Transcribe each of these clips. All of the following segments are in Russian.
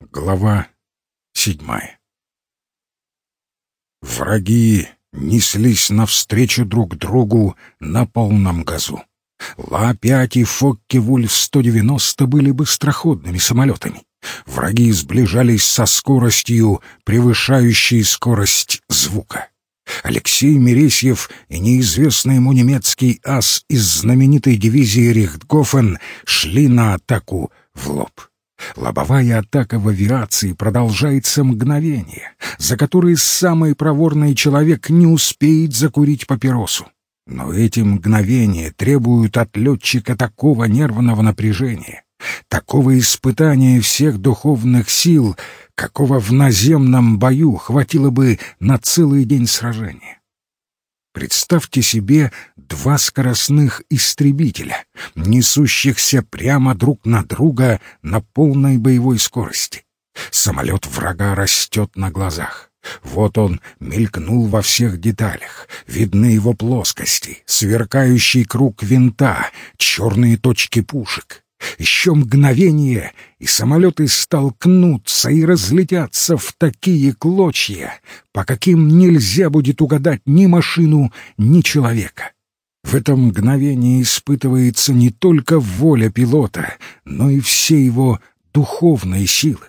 Глава седьмая Враги неслись навстречу друг другу на полном газу. Ла-5 и Фокке-Вульф-190 были быстроходными самолетами. Враги сближались со скоростью, превышающей скорость звука. Алексей Мересьев и неизвестный ему немецкий ас из знаменитой дивизии Рихтгофен шли на атаку в лоб. Лобовая атака в авиации продолжается мгновение, за которые самый проворный человек не успеет закурить папиросу. Но эти мгновения требуют от летчика такого нервного напряжения, такого испытания всех духовных сил, какого в наземном бою хватило бы на целый день сражения. Представьте себе два скоростных истребителя, несущихся прямо друг на друга на полной боевой скорости. Самолет врага растет на глазах. Вот он мелькнул во всех деталях. Видны его плоскости, сверкающий круг винта, черные точки пушек. Еще мгновение, и самолеты столкнутся и разлетятся в такие клочья, по каким нельзя будет угадать ни машину, ни человека. В это мгновение испытывается не только воля пилота, но и все его духовные силы.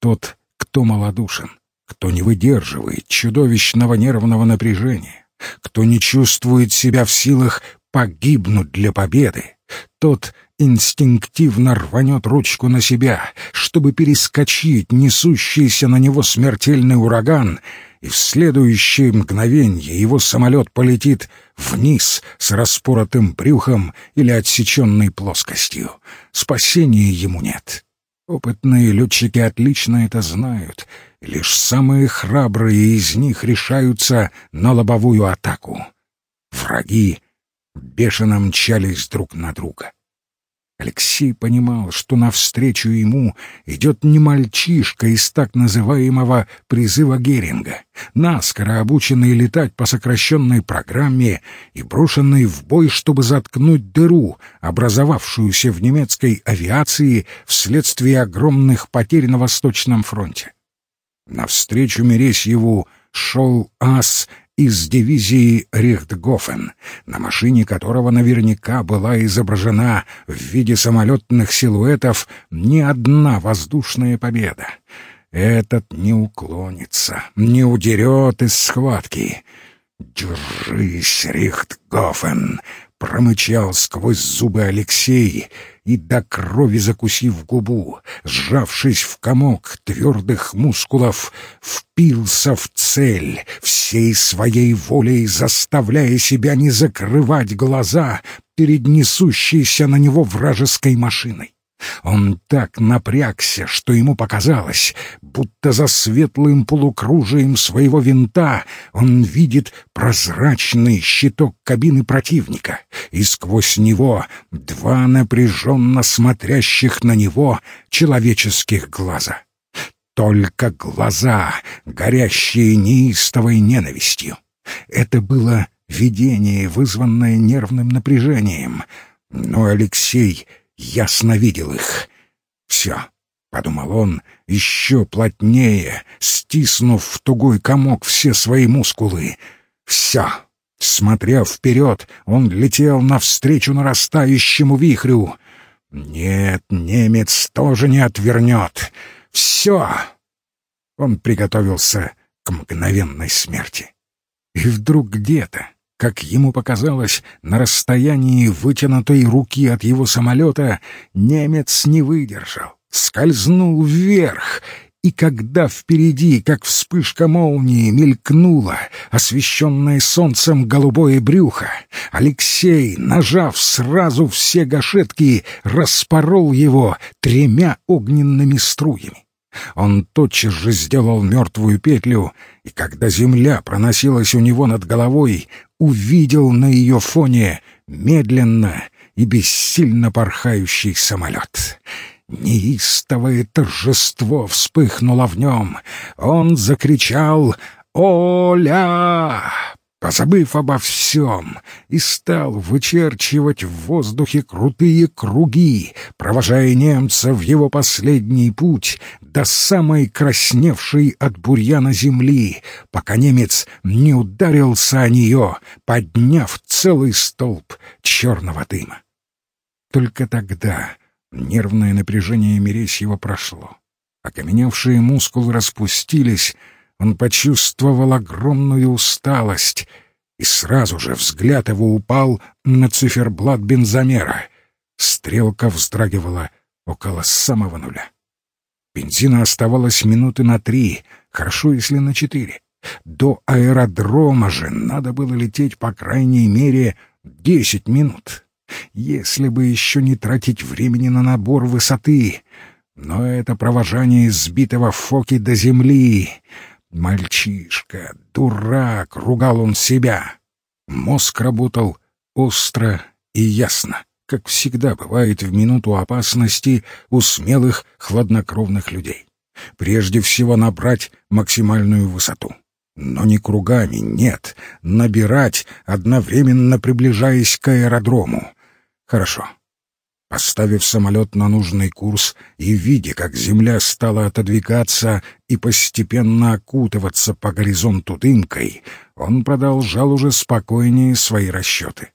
Тот, кто малодушен, кто не выдерживает чудовищного нервного напряжения, кто не чувствует себя в силах погибнуть для победы, тот инстинктивно рванет ручку на себя, чтобы перескочить несущийся на него смертельный ураган, и в следующее мгновенье его самолет полетит вниз с распоротым брюхом или отсеченной плоскостью. Спасения ему нет. Опытные летчики отлично это знают, лишь самые храбрые из них решаются на лобовую атаку. Враги бешено мчались друг на друга. Алексей понимал, что навстречу ему идет не мальчишка из так называемого призыва Геринга, наскоро обученный летать по сокращенной программе и брошенный в бой, чтобы заткнуть дыру, образовавшуюся в немецкой авиации вследствие огромных потерь на Восточном фронте. Навстречу Мересьеву шел ас из дивизии Рихтгофен, на машине которого наверняка была изображена в виде самолетных силуэтов не одна воздушная победа. Этот не уклонится, не удерет из схватки. «Держись, Рихтгофен!» — промычал сквозь зубы Алексей — и до крови закусив губу, сжавшись в комок твердых мускулов, впился в цель, всей своей волей заставляя себя не закрывать глаза перед несущейся на него вражеской машиной. Он так напрягся, что ему показалось, будто за светлым полукружием своего винта он видит прозрачный щиток кабины противника, и сквозь него два напряженно смотрящих на него человеческих глаза. Только глаза, горящие неистовой ненавистью. Это было видение, вызванное нервным напряжением. Но Алексей ясно видел их. «Все», — подумал он, еще плотнее, стиснув в тугой комок все свои мускулы. «Все». Смотря вперед, он летел навстречу нарастающему вихрю. «Нет, немец тоже не отвернет. Все!» Он приготовился к мгновенной смерти. И вдруг где-то, как ему показалось, на расстоянии вытянутой руки от его самолета немец не выдержал, скользнул вверх, и когда впереди, как вспышка молнии, мелькнуло освещенное солнцем голубое брюхо, Алексей, нажав сразу все гашетки, распорол его тремя огненными струями. Он тотчас же сделал мертвую петлю, и когда земля проносилась у него над головой, увидел на ее фоне медленно и бессильно порхающий самолет. Неистовое торжество вспыхнуло в нем. Он закричал «Оля!» Позабыв обо всем, и стал вычерчивать в воздухе крутые круги, провожая немца в его последний путь до самой красневшей от бурьяна земли, пока немец не ударился о нее, подняв целый столб черного дыма. Только тогда нервное напряжение Мересьева прошло. Окаменевшие мускулы распустились, он почувствовал огромную усталость, и сразу же взгляд его упал на циферблат бензомера. Стрелка вздрагивала около самого нуля. Бензина оставалось минуты на три, хорошо, если на четыре. До аэродрома же надо было лететь по крайней мере десять минут. Если бы еще не тратить времени на набор высоты. Но это провожание сбитого Фоки до земли. Мальчишка, дурак, ругал он себя. Мозг работал остро и ясно, как всегда бывает в минуту опасности у смелых, хладнокровных людей. Прежде всего набрать максимальную высоту. Но не кругами, нет, набирать, одновременно приближаясь к аэродрому. Хорошо, Поставив самолет на нужный курс и видя, как земля стала отодвигаться и постепенно окутываться по горизонту дымкой, он продолжал уже спокойнее свои расчеты.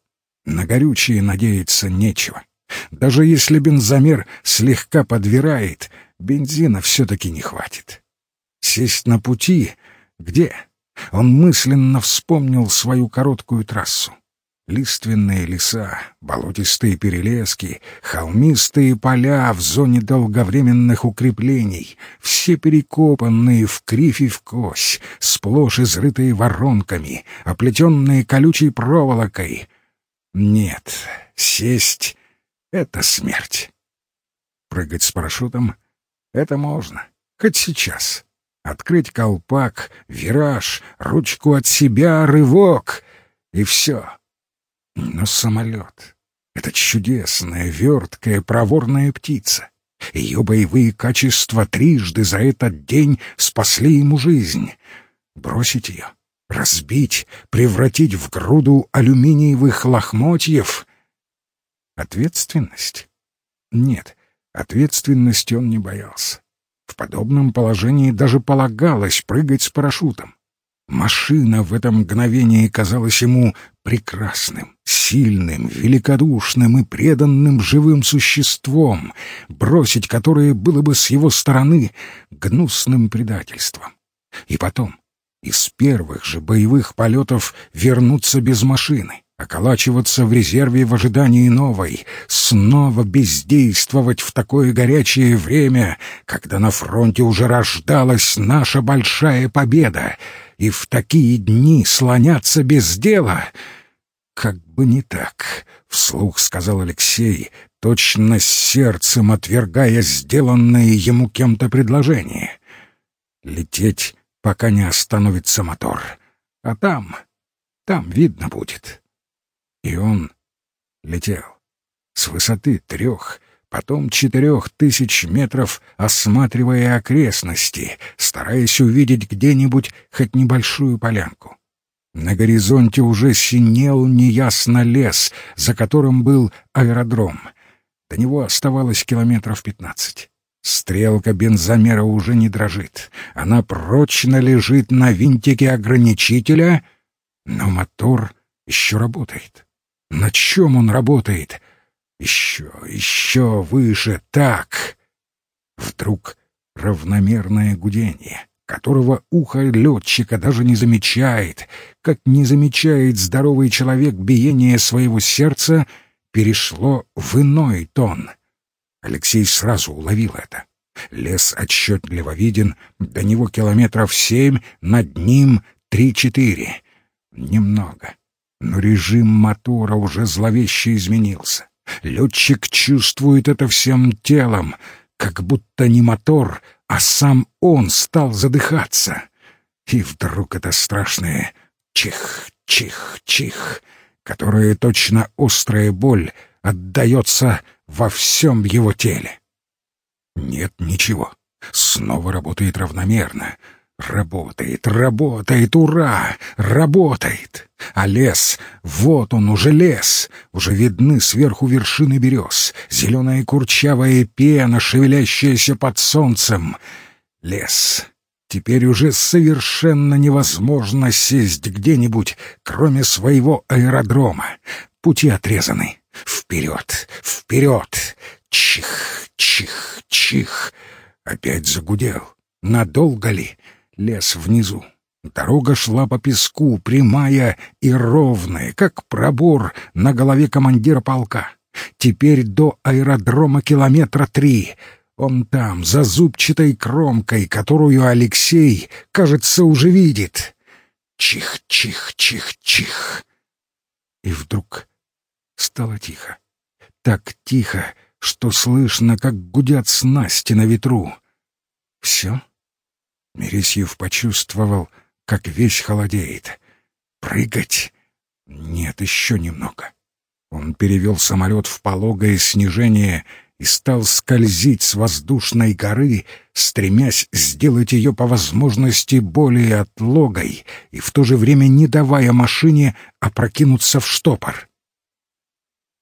На горючее надеяться нечего. Даже если бензомер слегка подвирает, бензина все-таки не хватит. Сесть на пути? Где? Он мысленно вспомнил свою короткую трассу. Лиственные леса, болотистые перелески, холмистые поля в зоне долговременных укреплений, все перекопанные в кривь и в кось, сплошь изрытые воронками, оплетенные колючей проволокой. Нет, сесть — это смерть. Прыгать с парашютом — это можно, хоть сейчас. Открыть колпак, вираж, ручку от себя, рывок — и все. Но самолет — это чудесная, верткая, проворная птица. Ее боевые качества трижды за этот день спасли ему жизнь. Бросить ее, разбить, превратить в груду алюминиевых лохмотьев. Ответственность? Нет, ответственности он не боялся. В подобном положении даже полагалось прыгать с парашютом. Машина в это мгновение казалась ему прекрасным, сильным, великодушным и преданным живым существом, бросить которое было бы с его стороны гнусным предательством. И потом, из первых же боевых полетов вернуться без машины, околачиваться в резерве в ожидании новой, снова бездействовать в такое горячее время, когда на фронте уже рождалась наша большая победа — и в такие дни слоняться без дела. Как бы не так, — вслух сказал Алексей, точно сердцем отвергая сделанное ему кем-то предложение. Лететь, пока не остановится мотор. А там, там видно будет. И он летел. С высоты трех потом четырех тысяч метров, осматривая окрестности, стараясь увидеть где-нибудь хоть небольшую полянку. На горизонте уже синел неясно лес, за которым был аэродром. До него оставалось километров пятнадцать. Стрелка бензомера уже не дрожит. Она прочно лежит на винтике ограничителя, но мотор еще работает. На чем он работает? Еще, еще выше, так. Вдруг равномерное гудение, которого ухо летчика даже не замечает, как не замечает здоровый человек биение своего сердца, перешло в иной тон. Алексей сразу уловил это. Лес отчетливо виден, до него километров семь, над ним три-четыре. Немного, но режим мотора уже зловеще изменился. Летчик чувствует это всем телом, как будто не мотор, а сам он стал задыхаться. И вдруг это страшное чих-чих-чих, которое точно острая боль отдается во всем его теле. Нет ничего. Снова работает равномерно. Работает, работает, ура! Работает! А лес, вот он уже лес, уже видны сверху вершины берез, зеленая курчавая пена, шевелящаяся под солнцем. Лес. Теперь уже совершенно невозможно сесть где-нибудь, кроме своего аэродрома. Пути отрезаны. Вперед, вперед! Чих, чих, чих! Опять загудел. Надолго ли? Лес внизу. Дорога шла по песку, прямая и ровная, как пробор на голове командира полка. Теперь до аэродрома километра три. Он там, за зубчатой кромкой, которую Алексей, кажется, уже видит. Чих-чих-чих-чих. И вдруг стало тихо. Так тихо, что слышно, как гудят снасти на ветру. Все? Мересьев почувствовал, как весь холодеет. Прыгать? Нет, еще немного. Он перевел самолет в пологое снижение и стал скользить с воздушной горы, стремясь сделать ее по возможности более отлогой и в то же время не давая машине опрокинуться в штопор.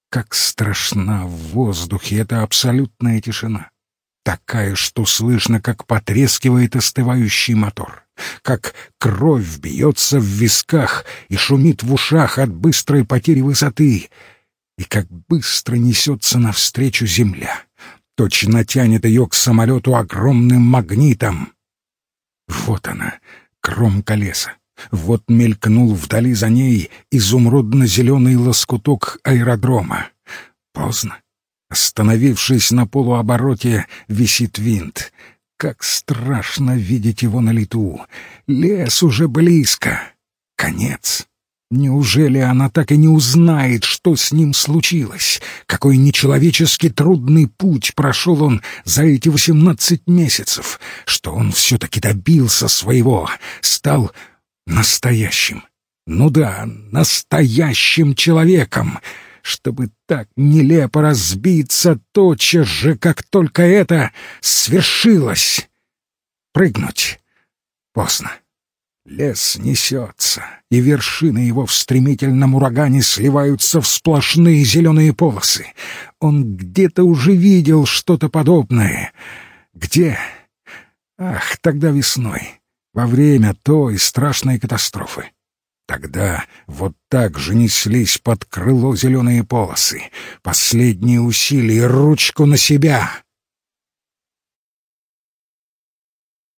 Как страшна в воздухе эта абсолютная тишина такая, что слышно, как потрескивает остывающий мотор, как кровь бьется в висках и шумит в ушах от быстрой потери высоты, и как быстро несется навстречу земля, точно тянет ее к самолету огромным магнитом. Вот она, кромка леса. Вот мелькнул вдали за ней изумрудно-зеленый лоскуток аэродрома. Поздно. Остановившись на полуобороте, висит винт. Как страшно видеть его на лету. Лес уже близко. Конец. Неужели она так и не узнает, что с ним случилось? Какой нечеловечески трудный путь прошел он за эти восемнадцать месяцев, что он все-таки добился своего, стал настоящим. Ну да, настоящим человеком — чтобы так нелепо разбиться тотчас же, как только это свершилось. Прыгнуть поздно. Лес несется, и вершины его в стремительном урагане сливаются в сплошные зеленые полосы. Он где-то уже видел что-то подобное. Где? Ах, тогда весной, во время той страшной катастрофы. Тогда вот так же неслись под крыло зеленые полосы. Последние усилия, ручку на себя.